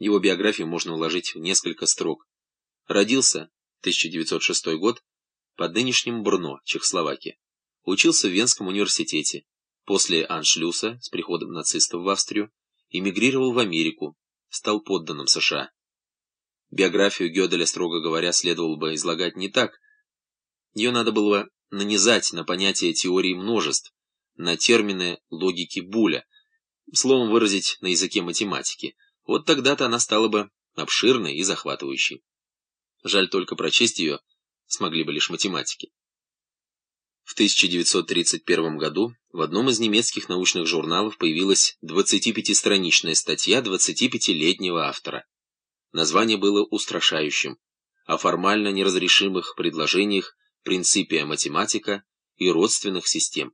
Его биографию можно уложить в несколько строк. Родился 1906 год под нынешним Брно, Чехословакия. Учился в Венском университете. После аншлюса с приходом нацистов в Австрию эмигрировал в Америку, стал подданным США. Биографию Гёделя, строго говоря, следовало бы излагать не так. Ее надо было нанизать на понятие теории множеств, на термины логики Буля, словом выразить на языке математики. Вот тогда-то она стала бы обширной и захватывающей. Жаль только прочесть ее смогли бы лишь математики. В 1931 году в одном из немецких научных журналов появилась 25-страничная статья 25-летнего автора. Название было устрашающим о формально неразрешимых предложениях принципия математика и родственных систем.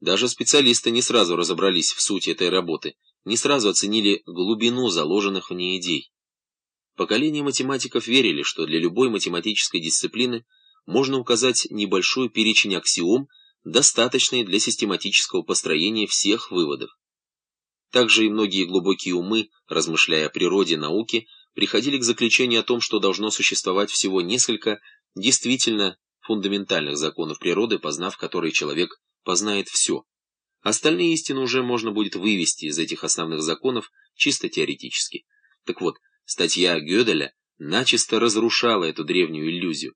Даже специалисты не сразу разобрались в сути этой работы, не сразу оценили глубину заложенных в ней идей. Поколения математиков верили, что для любой математической дисциплины можно указать небольшой перечень аксиом, достаточный для систематического построения всех выводов. Также и многие глубокие умы, размышляя о природе науки, приходили к заключению о том, что должно существовать всего несколько действительно фундаментальных законов природы, познав которые человек познает все. Остальные истины уже можно будет вывести из этих основных законов чисто теоретически. Так вот, статья Гёделя начисто разрушала эту древнюю иллюзию.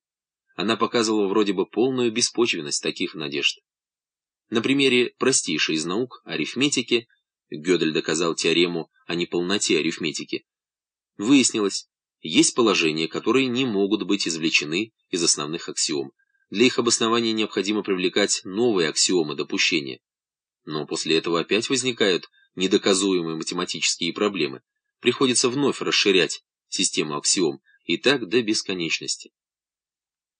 Она показывала вроде бы полную беспочвенность таких надежд. На примере простейшей из наук, арифметики, Гёдель доказал теорему о неполноте арифметики, выяснилось, есть положения, которые не могут быть извлечены из основных аксиом. Для их обоснования необходимо привлекать новые аксиомы допущения. Но после этого опять возникают недоказуемые математические проблемы. Приходится вновь расширять систему аксиом, и так до бесконечности.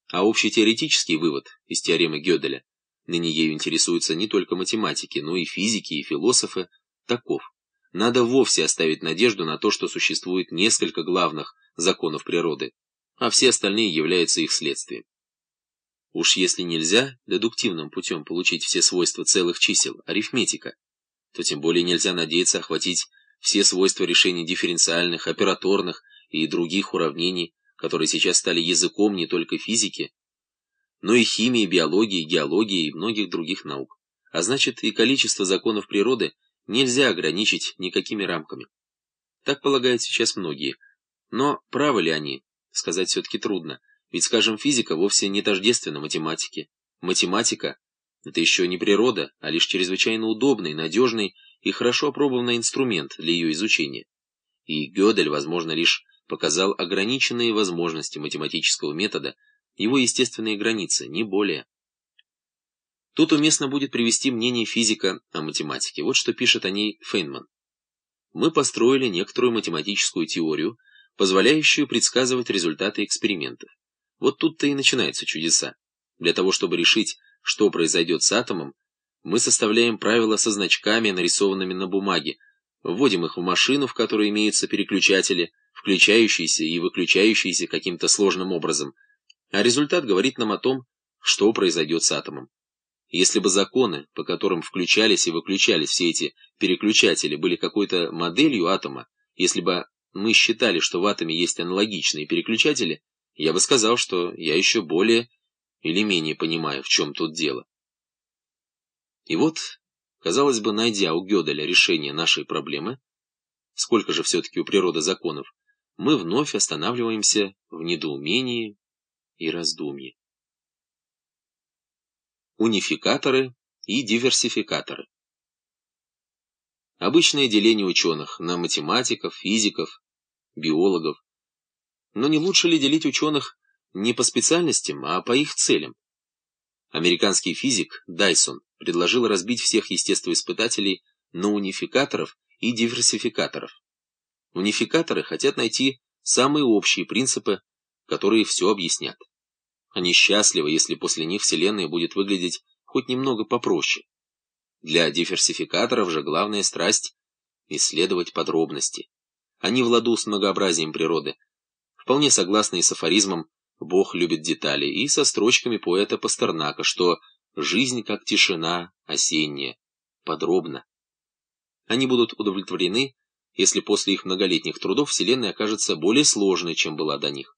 А общий теоретический вывод из теоремы Гёделя, ныне ею интересуются не только математики, но и физики, и философы, таков. Надо вовсе оставить надежду на то, что существует несколько главных законов природы, а все остальные являются их следствием. Уж если нельзя дедуктивным путем получить все свойства целых чисел, арифметика, то тем более нельзя надеяться охватить все свойства решений дифференциальных, операторных и других уравнений, которые сейчас стали языком не только физики, но и химии, биологии, геологии и многих других наук. А значит, и количество законов природы нельзя ограничить никакими рамками. Так полагают сейчас многие. Но правы ли они, сказать все-таки трудно. Ведь, скажем, физика вовсе не тождественна математике. Математика — это еще не природа, а лишь чрезвычайно удобный, надежный и хорошо опробованный инструмент для ее изучения. И Гёдель, возможно, лишь показал ограниченные возможности математического метода, его естественные границы, не более. Тут уместно будет привести мнение физика о математике. Вот что пишет о ней Фейнман. Мы построили некоторую математическую теорию, позволяющую предсказывать результаты экспериментов. Вот тут-то и начинаются чудеса. Для того, чтобы решить, что произойдет с атомом, мы составляем правила со значками, нарисованными на бумаге, вводим их в машину, в которой имеются переключатели, включающиеся и выключающиеся каким-то сложным образом, а результат говорит нам о том, что произойдет с атомом. Если бы законы, по которым включались и выключались все эти переключатели, были какой-то моделью атома, если бы мы считали, что в атоме есть аналогичные переключатели, я бы сказал, что я еще более или менее понимаю, в чем тут дело. И вот, казалось бы, найдя у Гёделя решение нашей проблемы, сколько же все-таки у природы законов, мы вновь останавливаемся в недоумении и раздумье. Унификаторы и диверсификаторы Обычное деление ученых на математиков, физиков, биологов, но не лучше ли делить ученых не по специальностям, а по их целям? Американский физик Дайсон предложил разбить всех естествоиспытателей на унификаторов и диверсификаторов. Унификаторы хотят найти самые общие принципы, которые все объяснят. Они счастливы, если после них Вселенная будет выглядеть хоть немного попроще. Для диверсификаторов же главная страсть – исследовать подробности. Они в ладу с многообразием природы, вполне согласны и с афоризмом «Бог любит детали» и со строчками поэта Пастернака, что «жизнь как тишина осенняя, подробно». Они будут удовлетворены, если после их многолетних трудов Вселенная окажется более сложной, чем была до них.